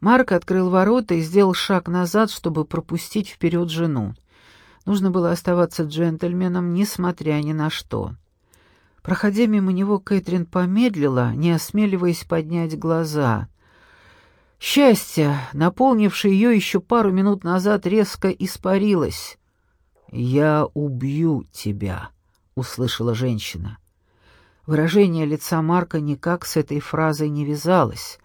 Марк открыл ворота и сделал шаг назад, чтобы пропустить вперед жену. Нужно было оставаться джентльменом, несмотря ни на что. Проходя мимо него, Кэтрин помедлила, не осмеливаясь поднять глаза. Счастье, наполнившее ее еще пару минут назад, резко испарилось. «Я убью тебя», — услышала женщина. Выражение лица Марка никак с этой фразой не вязалось.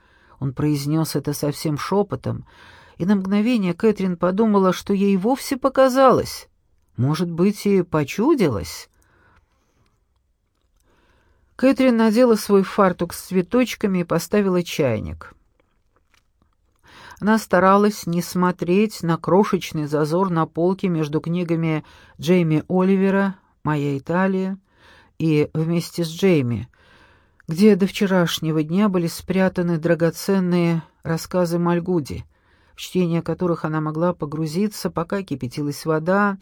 Он произнес это совсем шепотом, и на мгновение Кэтрин подумала, что ей вовсе показалось. Может быть, и почудилось. Кэтрин надела свой фартук с цветочками и поставила чайник. Она старалась не смотреть на крошечный зазор на полке между книгами Джейми Оливера «Моя Италия» и «Вместе с Джейми», где до вчерашнего дня были спрятаны драгоценные рассказы Мальгуди, в чтение которых она могла погрузиться, пока кипятилась вода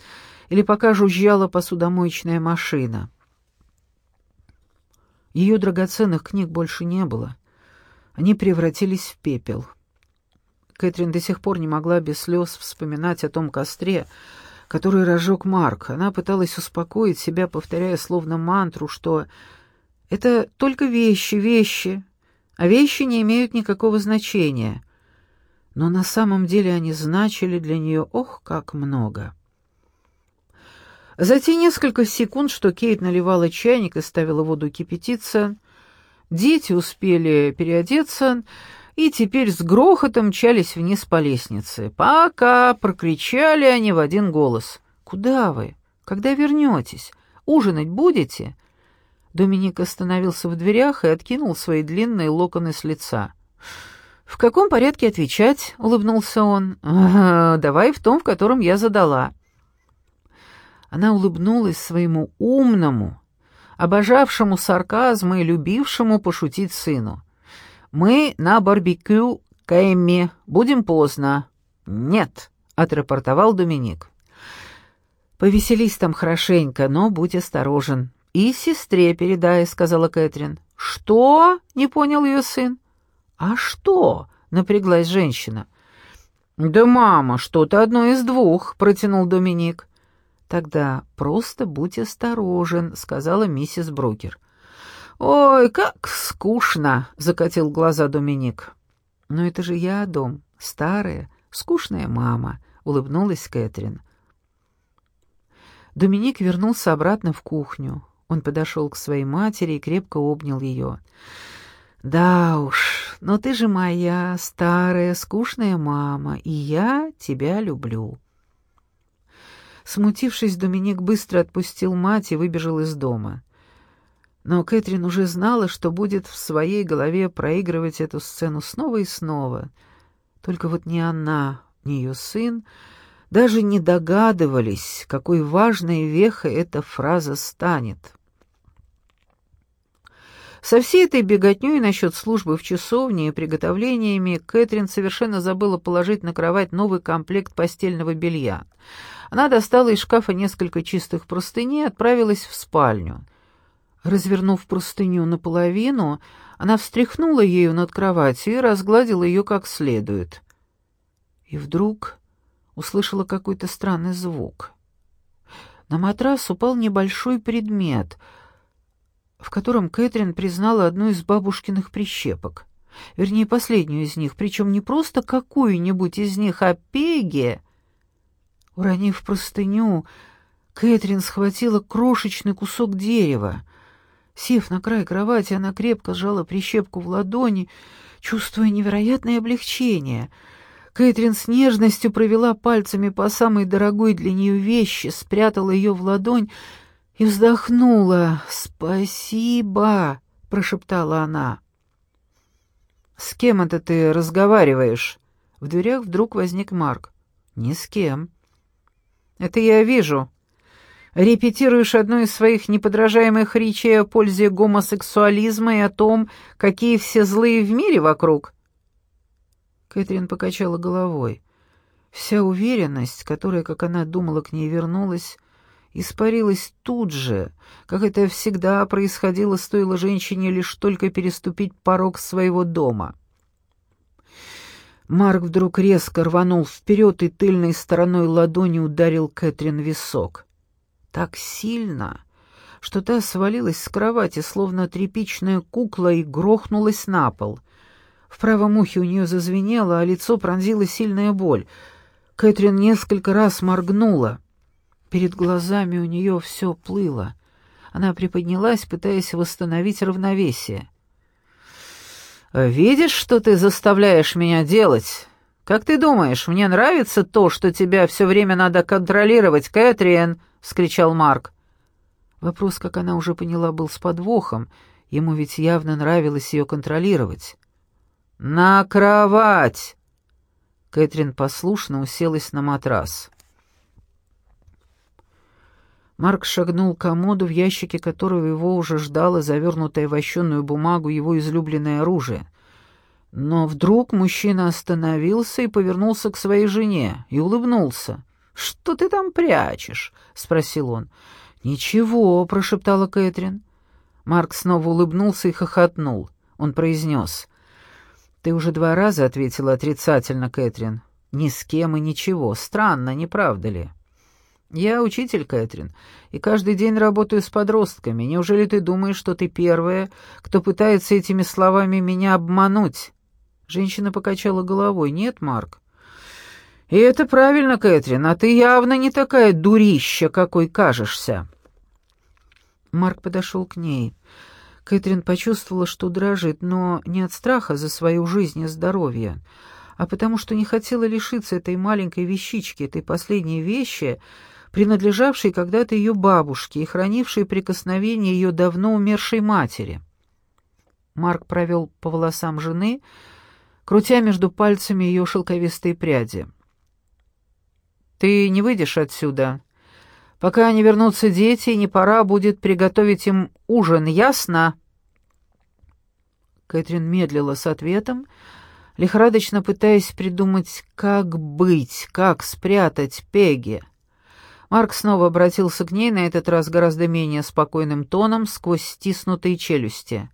или пока жужжала посудомоечная машина. Ее драгоценных книг больше не было. Они превратились в пепел — Кэтрин до сих пор не могла без слез вспоминать о том костре, который разжег Марк. Она пыталась успокоить себя, повторяя словно мантру, что это только вещи, вещи, а вещи не имеют никакого значения. Но на самом деле они значили для нее ох, как много. За те несколько секунд, что Кейт наливала чайник и ставила воду кипятиться, дети успели переодеться, и теперь с грохотом мчались вниз по лестнице. «Пока!» — прокричали они в один голос. «Куда вы? Когда вернетесь? Ужинать будете?» Доминик остановился в дверях и откинул свои длинные локоны с лица. «В каком порядке отвечать?» — улыбнулся он. «Ага, «Давай в том, в котором я задала». Она улыбнулась своему умному, обожавшему сарказм и любившему пошутить сыну. «Мы на барбекю к. Будем поздно». «Нет», — отрапортовал Доминик. «Повеселись там хорошенько, но будь осторожен. И сестре передай», — сказала Кэтрин. «Что?» — не понял ее сын. «А что?» — напряглась женщина. «Да, мама, что-то одно из двух», — протянул Доминик. «Тогда просто будь осторожен», — сказала миссис Брокер. «Ой, как скучно!» — закатил глаза Доминик. «Но это же я, дом, старая, скучная мама», — улыбнулась Кэтрин. Доминик вернулся обратно в кухню. Он подошел к своей матери и крепко обнял ее. «Да уж, но ты же моя старая, скучная мама, и я тебя люблю». Смутившись, Доминик быстро отпустил мать и выбежал из дома. Но Кэтрин уже знала, что будет в своей голове проигрывать эту сцену снова и снова. Только вот ни она, ни ее сын даже не догадывались, какой важной вехой эта фраза станет. Со всей этой беготней насчет службы в часовне и приготовлениями Кэтрин совершенно забыла положить на кровать новый комплект постельного белья. Она достала из шкафа несколько чистых простыней и отправилась в спальню. Развернув простыню наполовину, она встряхнула ею над кроватью и разгладила ее как следует. И вдруг услышала какой-то странный звук. На матрас упал небольшой предмет, в котором Кэтрин признала одну из бабушкиных прищепок. Вернее, последнюю из них, причем не просто какую-нибудь из них, а пеги. Уронив простыню, Кэтрин схватила крошечный кусок дерева — Сев на край кровати, она крепко сжала прищепку в ладони, чувствуя невероятное облегчение. Кэтрин с нежностью провела пальцами по самой дорогой для нее вещи, спрятала ее в ладонь и вздохнула. «Спасибо!» — прошептала она. «С кем это ты разговариваешь?» В дверях вдруг возник Марк. «Ни с кем». «Это я вижу», репетируешь одну из своих неподражаемых речей о пользе гомосексуализма и о том, какие все злые в мире вокруг?» Кэтрин покачала головой. Вся уверенность, которая, как она думала, к ней вернулась, испарилась тут же, как это всегда происходило, стоило женщине лишь только переступить порог своего дома. Марк вдруг резко рванул вперед и тыльной стороной ладони ударил Кэтрин висок. Так сильно, что та свалилась с кровати, словно тряпичная кукла, и грохнулась на пол. В правом ухе у нее зазвенело, а лицо пронзила сильная боль. Кэтрин несколько раз моргнула. Перед глазами у нее все плыло. Она приподнялась, пытаясь восстановить равновесие. «Видишь, что ты заставляешь меня делать? Как ты думаешь, мне нравится то, что тебя все время надо контролировать, Кэтрин?» — вскричал Марк. Вопрос, как она уже поняла, был с подвохом. Ему ведь явно нравилось ее контролировать. «На кровать!» Кэтрин послушно уселась на матрас. Марк шагнул к комоду, в ящике которого его уже ждало завернутое в вощеную бумагу его излюбленное оружие. Но вдруг мужчина остановился и повернулся к своей жене и улыбнулся. «Что ты там прячешь?» — спросил он. «Ничего», — прошептала Кэтрин. Марк снова улыбнулся и хохотнул. Он произнес. «Ты уже два раза ответила отрицательно, Кэтрин. Ни с кем и ничего. Странно, не правда ли?» «Я учитель, Кэтрин, и каждый день работаю с подростками. Неужели ты думаешь, что ты первая, кто пытается этими словами меня обмануть?» Женщина покачала головой. «Нет, Марк». «И это правильно, Кэтрин, а ты явно не такая дурища, какой кажешься». Марк подошел к ней. Кэтрин почувствовала, что дрожит, но не от страха за свою жизнь и здоровье, а потому что не хотела лишиться этой маленькой вещички, этой последней вещи, принадлежавшей когда-то ее бабушке и хранившей прикосновение ее давно умершей матери. Марк провел по волосам жены, крутя между пальцами ее шелковистые пряди. «Ты не выйдешь отсюда, пока не вернутся дети, и не пора будет приготовить им ужин, ясно?» Кэтрин медлила с ответом, лихорадочно пытаясь придумать, как быть, как спрятать Пеги. Марк снова обратился к ней, на этот раз гораздо менее спокойным тоном, сквозь стиснутые челюсти.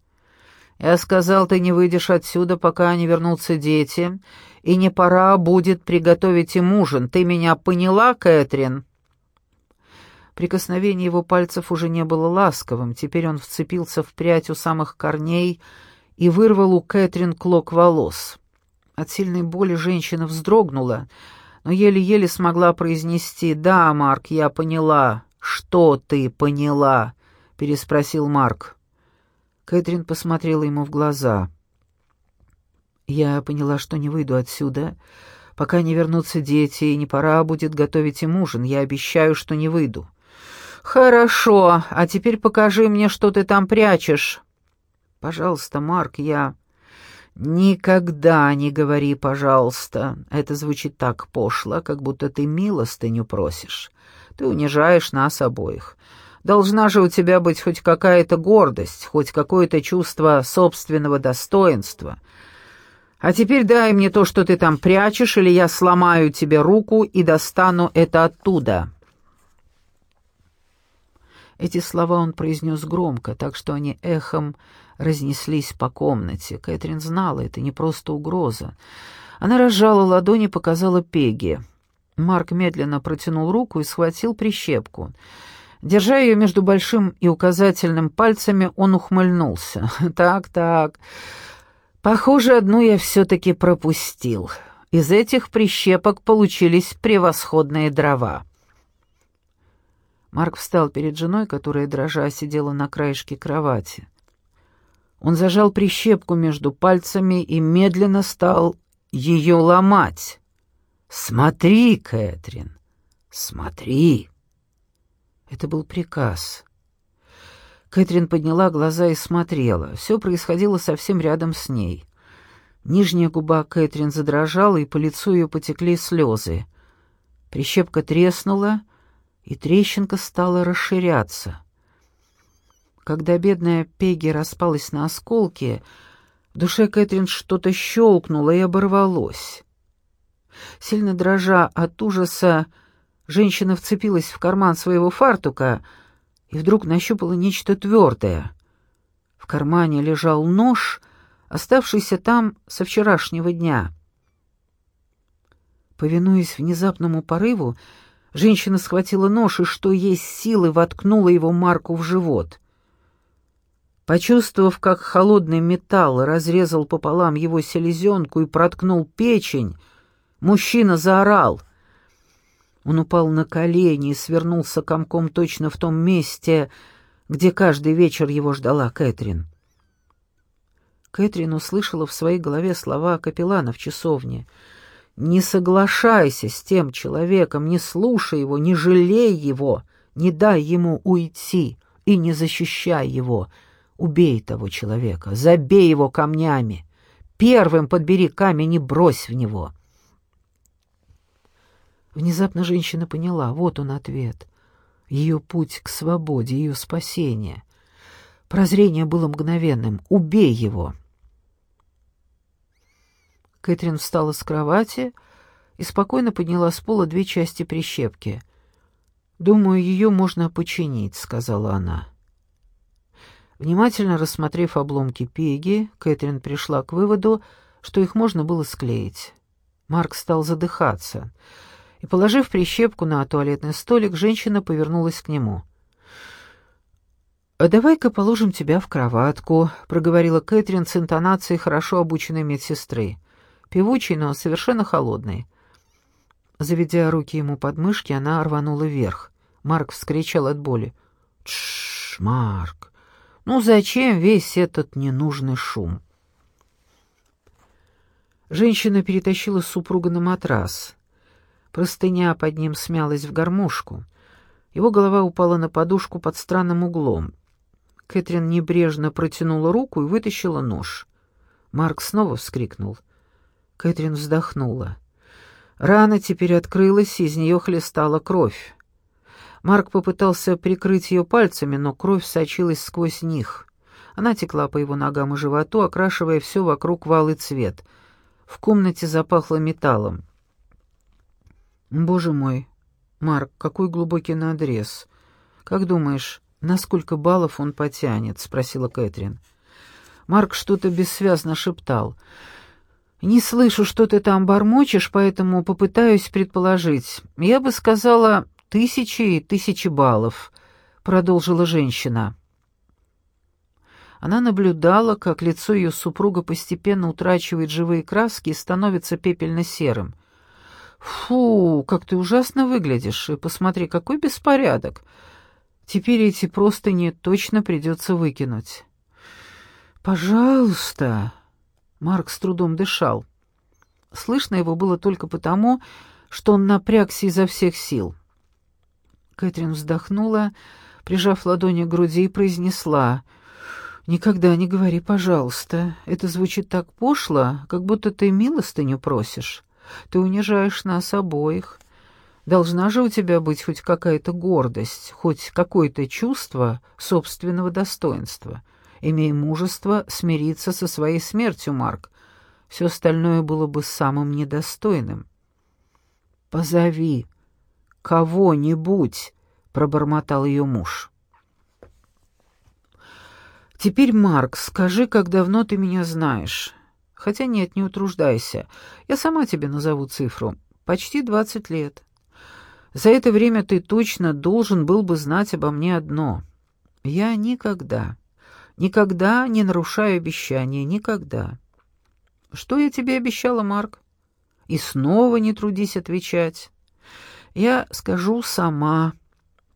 «Я сказал, ты не выйдешь отсюда, пока не вернутся дети, и не пора будет приготовить им ужин. Ты меня поняла, Кэтрин?» Прикосновение его пальцев уже не было ласковым, теперь он вцепился в прядь у самых корней и вырвал у Кэтрин клок волос. От сильной боли женщина вздрогнула — но еле-еле смогла произнести «Да, Марк, я поняла». «Что ты поняла?» — переспросил Марк. Кэтрин посмотрела ему в глаза. «Я поняла, что не выйду отсюда, пока не вернутся дети, и не пора будет готовить им ужин. Я обещаю, что не выйду». «Хорошо, а теперь покажи мне, что ты там прячешь». «Пожалуйста, Марк, я...» «Никогда не говори, пожалуйста. Это звучит так пошло, как будто ты милостыню просишь. Ты унижаешь нас обоих. Должна же у тебя быть хоть какая-то гордость, хоть какое-то чувство собственного достоинства. А теперь дай мне то, что ты там прячешь, или я сломаю тебе руку и достану это оттуда». Эти слова он произнес громко, так что они эхом разнеслись по комнате. Кэтрин знала, это не просто угроза. Она разжала ладони и показала Пеги. Марк медленно протянул руку и схватил прищепку. Держа ее между большим и указательным пальцами, он ухмыльнулся. «Так, так. Похоже, одну я все-таки пропустил. Из этих прищепок получились превосходные дрова». Марк встал перед женой, которая, дрожа, сидела на краешке кровати. Он зажал прищепку между пальцами и медленно стал ее ломать. «Смотри, Кэтрин, смотри!» Это был приказ. Кэтрин подняла глаза и смотрела. Все происходило совсем рядом с ней. Нижняя губа Кэтрин задрожала, и по лицу ее потекли слезы. Прищепка треснула, и трещинка стала расширяться. Когда бедная Пегги распалась на осколки, в душе Кэтрин что-то щелкнуло и оборвалось. Сильно дрожа от ужаса, женщина вцепилась в карман своего фартука и вдруг нащупала нечто твердое. В кармане лежал нож, оставшийся там со вчерашнего дня. Повинуясь внезапному порыву, женщина схватила нож и, что есть силы, воткнула его Марку в живот. Почувствовав, как холодный металл разрезал пополам его селезенку и проткнул печень, мужчина заорал. Он упал на колени и свернулся комком точно в том месте, где каждый вечер его ждала Кэтрин. Кэтрин услышала в своей голове слова капеллана в часовне — не соглашайся с тем человеком, не слушай его, не жалей его, не дай ему уйти и не защищай его. Убей того человека, забей его камнями. Первым подбери камень и брось в него. Внезапно женщина поняла, вот он ответ. Ее путь к свободе, ее спасение. Прозрение было мгновенным. Убей его. Кэтрин встала с кровати и спокойно подняла с пола две части прищепки. «Думаю, ее можно починить», — сказала она. Внимательно рассмотрев обломки пеги, Кэтрин пришла к выводу, что их можно было склеить. Марк стал задыхаться, и, положив прищепку на туалетный столик, женщина повернулась к нему. «А «Давай-ка положим тебя в кроватку», — проговорила Кэтрин с интонацией хорошо обученной медсестры певучий, но совершенно холодный. Заведя руки ему под мышки, она рванула вверх. Марк вскричал от боли. «Тш, Марк, ну зачем весь этот ненужный шум?» Женщина перетащила супруга на матрас. Простыня под ним смялась в гармошку. Его голова упала на подушку под странным углом. Кэтрин небрежно протянула руку и вытащила нож. Марк снова вскрикнул. Кэтрин вздохнула. Рана теперь открылась, и из нее хлестала кровь. Марк попытался прикрыть ее пальцами, но кровь сочилась сквозь них. Она текла по его ногам и животу, окрашивая все вокруг валый цвет. В комнате запахло металлом. «Боже мой, Марк, какой глубокий надрез. Как думаешь, на сколько баллов он потянет?» — спросила Кэтрин. Марк что-то бессвязно шептал — «Не слышу, что ты там бормочешь, поэтому попытаюсь предположить. Я бы сказала, тысячи и тысячи баллов», — продолжила женщина. Она наблюдала, как лицо ее супруга постепенно утрачивает живые краски и становится пепельно-серым. «Фу, как ты ужасно выглядишь, и посмотри, какой беспорядок. Теперь эти простыни точно придется выкинуть». «Пожалуйста», Марк с трудом дышал. Слышно его было только потому, что он напрягся изо всех сил. Кэтрин вздохнула, прижав ладони к груди, и произнесла «Никогда не говори, пожалуйста. Это звучит так пошло, как будто ты милостыню просишь. Ты унижаешь нас обоих. Должна же у тебя быть хоть какая-то гордость, хоть какое-то чувство собственного достоинства». Имей мужество смириться со своей смертью, Марк. Все остальное было бы самым недостойным. «Позови кого-нибудь», — пробормотал ее муж. «Теперь, Марк, скажи, как давно ты меня знаешь. Хотя нет, не утруждайся. Я сама тебе назову цифру. Почти двадцать лет. За это время ты точно должен был бы знать обо мне одно. Я никогда, Никогда не нарушаю обещания, никогда. Что я тебе обещала, Марк? И снова не трудись отвечать. Я скажу сама.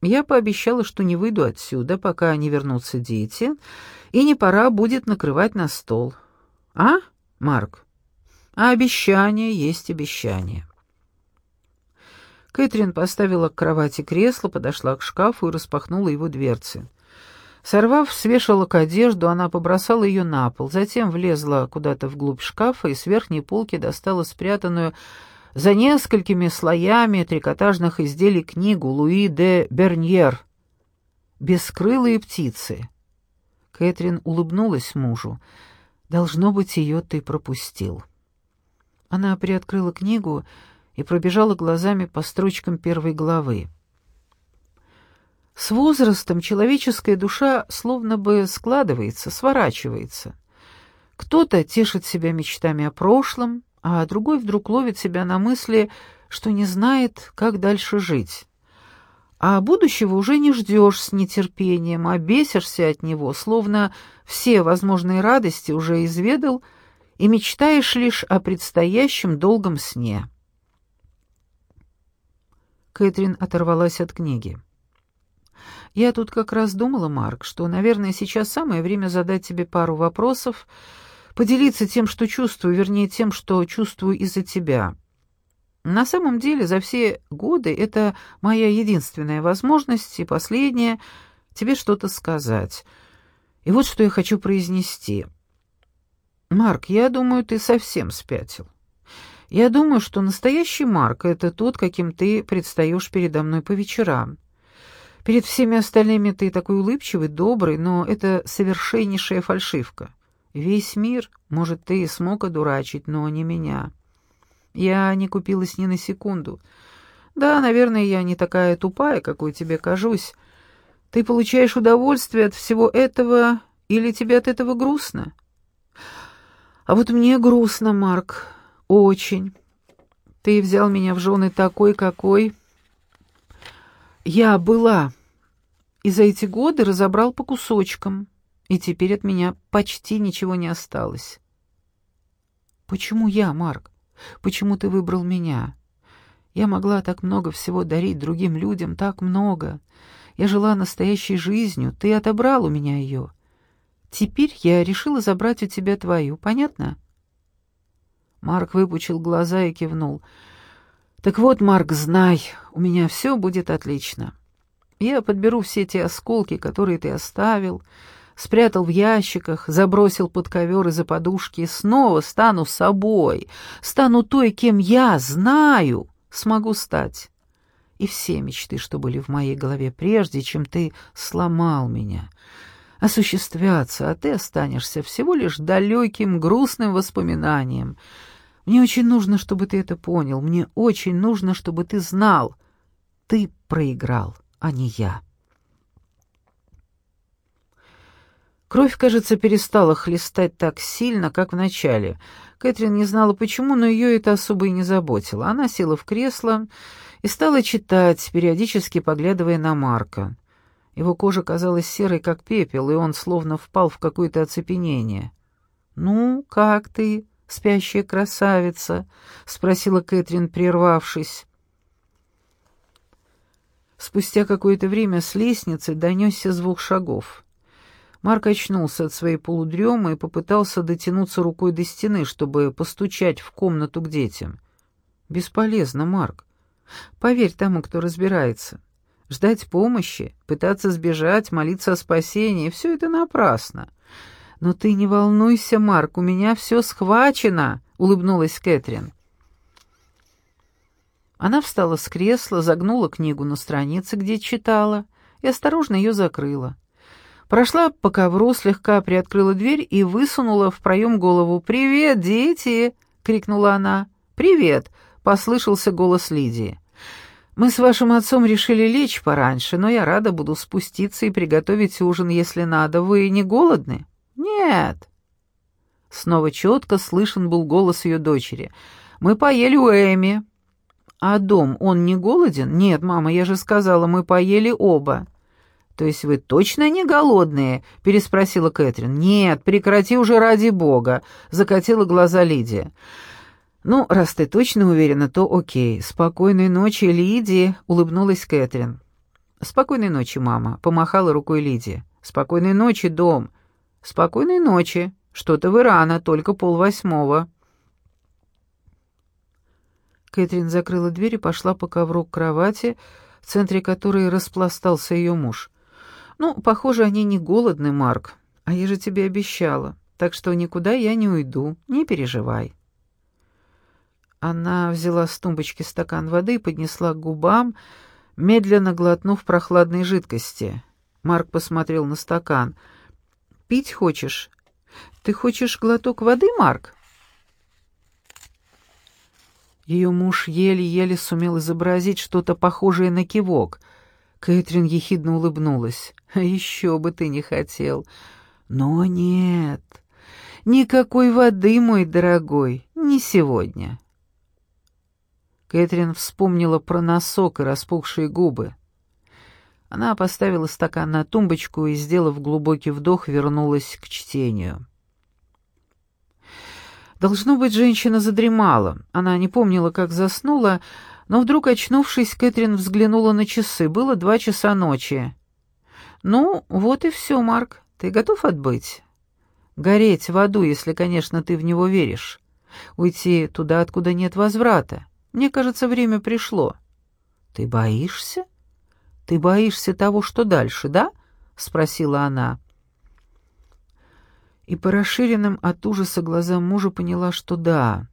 Я пообещала, что не выйду отсюда, пока не вернутся дети, и не пора будет накрывать на стол. А, Марк? А обещание есть обещание. Кэтрин поставила к кровати кресло, подошла к шкафу и распахнула его дверцы. Сорвав с вешалок одежду, она побросала ее на пол, затем влезла куда-то вглубь шкафа и с верхней полки достала спрятанную за несколькими слоями трикотажных изделий книгу Луи де Берньер «Бескрылые птицы». Кэтрин улыбнулась мужу. «Должно быть, ее ты пропустил». Она приоткрыла книгу и пробежала глазами по строчкам первой главы. С возрастом человеческая душа словно бы складывается, сворачивается. Кто-то тешит себя мечтами о прошлом, а другой вдруг ловит себя на мысли, что не знает, как дальше жить. А будущего уже не ждешь с нетерпением, а бесишься от него, словно все возможные радости уже изведал и мечтаешь лишь о предстоящем долгом сне. Кэтрин оторвалась от книги. «Я тут как раз думала, Марк, что, наверное, сейчас самое время задать тебе пару вопросов, поделиться тем, что чувствую, вернее, тем, что чувствую из-за тебя. На самом деле, за все годы это моя единственная возможность и последняя тебе что-то сказать. И вот что я хочу произнести. Марк, я думаю, ты совсем спятил. Я думаю, что настоящий Марк — это тот, каким ты предстаешь передо мной по вечерам. Перед всеми остальными ты такой улыбчивый, добрый, но это совершеннейшая фальшивка. Весь мир, может, ты и смог одурачить, но не меня. Я не купилась ни на секунду. Да, наверное, я не такая тупая, какой тебе кажусь. Ты получаешь удовольствие от всего этого, или тебе от этого грустно? А вот мне грустно, Марк, очень. Ты взял меня в жены такой, какой я была, и за эти годы разобрал по кусочкам и теперь от меня почти ничего не осталось. Почему я, Марк? Почему ты выбрал меня? Я могла так много всего дарить другим людям, так много. Я жила настоящей жизнью, ты отобрал у меня ее. Теперь я решила забрать у тебя твою, понятно? Марк выпучил глаза и кивнул. «Так вот, Марк, знай, у меня все будет отлично. Я подберу все те осколки, которые ты оставил, спрятал в ящиках, забросил под ковер и за подушки, и снова стану собой, стану той, кем я знаю, смогу стать. И все мечты, что были в моей голове прежде, чем ты сломал меня, осуществятся, а ты останешься всего лишь далеким, грустным воспоминанием. Мне очень нужно, чтобы ты это понял, мне очень нужно, чтобы ты знал, ты проиграл, а не я». Кровь, кажется, перестала хлестать так сильно, как в начале. Кэтрин не знала почему, но ее это особо и не заботило. Она села в кресло и стала читать, периодически поглядывая на Марка. Его кожа казалась серой, как пепел, и он словно впал в какое-то оцепенение. «Ну, как ты, спящая красавица?» — спросила Кэтрин, прервавшись. Спустя какое-то время с лестницы донесся звук шагов. Марк очнулся от своей полудремы и попытался дотянуться рукой до стены, чтобы постучать в комнату к детям. «Бесполезно, Марк. Поверь тому, кто разбирается. Ждать помощи, пытаться сбежать, молиться о спасении — все это напрасно. Но ты не волнуйся, Марк, у меня все схвачено», — улыбнулась Кэтрин. Она встала с кресла, загнула книгу на странице, где читала, и осторожно ее закрыла. Прошла по ковру, слегка приоткрыла дверь и высунула в проем голову. «Привет, дети!» — крикнула она. «Привет!» — послышался голос Лидии. «Мы с вашим отцом решили лечь пораньше, но я рада буду спуститься и приготовить ужин, если надо. Вы не голодны?» «Нет». Снова четко слышен был голос ее дочери. «Мы поели у Эми». «А дом, он не голоден?» «Нет, мама, я же сказала, мы поели оба». «То есть вы точно не голодные?» — переспросила Кэтрин. «Нет, прекрати уже ради бога», — закатила глаза Лидия. «Ну, раз ты точно уверена, то окей. Спокойной ночи, Лидия», — улыбнулась Кэтрин. «Спокойной ночи, мама», — помахала рукой Лидия. «Спокойной ночи, дом». «Спокойной ночи. Что-то вы рано, только полвосьмого». Кэтрин закрыла дверь и пошла по ковру к кровати, в центре которой распластался ее муж. «Ну, похоже, они не голодны, Марк. А я же тебе обещала. Так что никуда я не уйду, не переживай». Она взяла с тумбочки стакан воды и поднесла к губам, медленно глотнув прохладной жидкости. Марк посмотрел на стакан. «Пить хочешь? Ты хочешь глоток воды, Марк?» Ее муж еле-еле сумел изобразить что-то похожее на кивок — Кэтрин ехидно улыбнулась. «А еще бы ты не хотел!» «Но нет, никакой воды, мой дорогой, не сегодня». Кэтрин вспомнила про носок и распухшие губы. Она поставила стакан на тумбочку и, сделав глубокий вдох, вернулась к чтению. Должно быть, женщина задремала. Она не помнила, как заснула, но вдруг, очнувшись, Кэтрин взглянула на часы. Было два часа ночи. «Ну, вот и все, Марк. Ты готов отбыть?» «Гореть в аду, если, конечно, ты в него веришь. Уйти туда, откуда нет возврата. Мне кажется, время пришло». «Ты боишься? Ты боишься того, что дальше, да?» — спросила она и по расширенным от ужаса глазам мужа поняла, что да.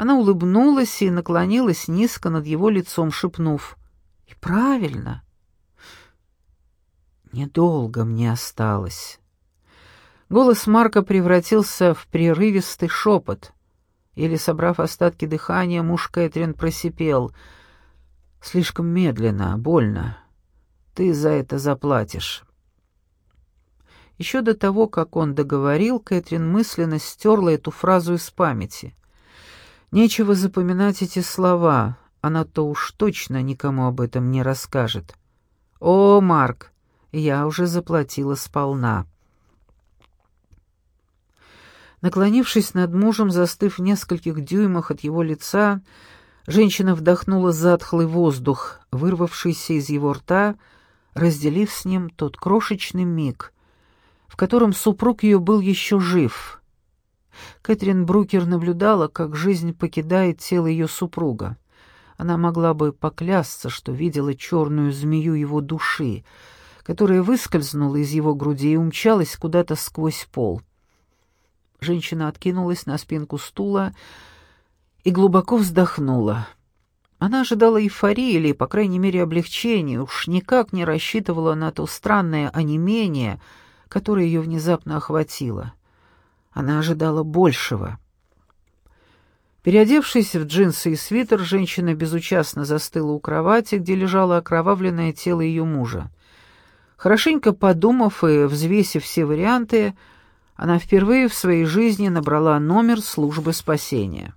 Она улыбнулась и наклонилась низко над его лицом, шепнув. «И правильно. Недолго мне осталось». Голос Марка превратился в прерывистый шепот. Или, собрав остатки дыхания, муж Кэтрин просипел. «Слишком медленно, больно. Ты за это заплатишь». Еще до того, как он договорил, Кэтрин мысленно стерла эту фразу из памяти. Нечего запоминать эти слова, она-то уж точно никому об этом не расскажет. «О, Марк, я уже заплатила сполна». Наклонившись над мужем, застыв в нескольких дюймах от его лица, женщина вдохнула затхлый воздух, вырвавшийся из его рта, разделив с ним тот крошечный миг — в котором супруг ее был еще жив. Кэтрин Брукер наблюдала, как жизнь покидает тело ее супруга. Она могла бы поклясться, что видела черную змею его души, которая выскользнула из его груди и умчалась куда-то сквозь пол. Женщина откинулась на спинку стула и глубоко вздохнула. Она ожидала эйфории или, по крайней мере, облегчения, уж никак не рассчитывала на то странное онемение — которое ее внезапно охватило. Она ожидала большего. Переодевшись в джинсы и свитер, женщина безучастно застыла у кровати, где лежало окровавленное тело ее мужа. Хорошенько подумав и взвесив все варианты, она впервые в своей жизни набрала номер службы спасения.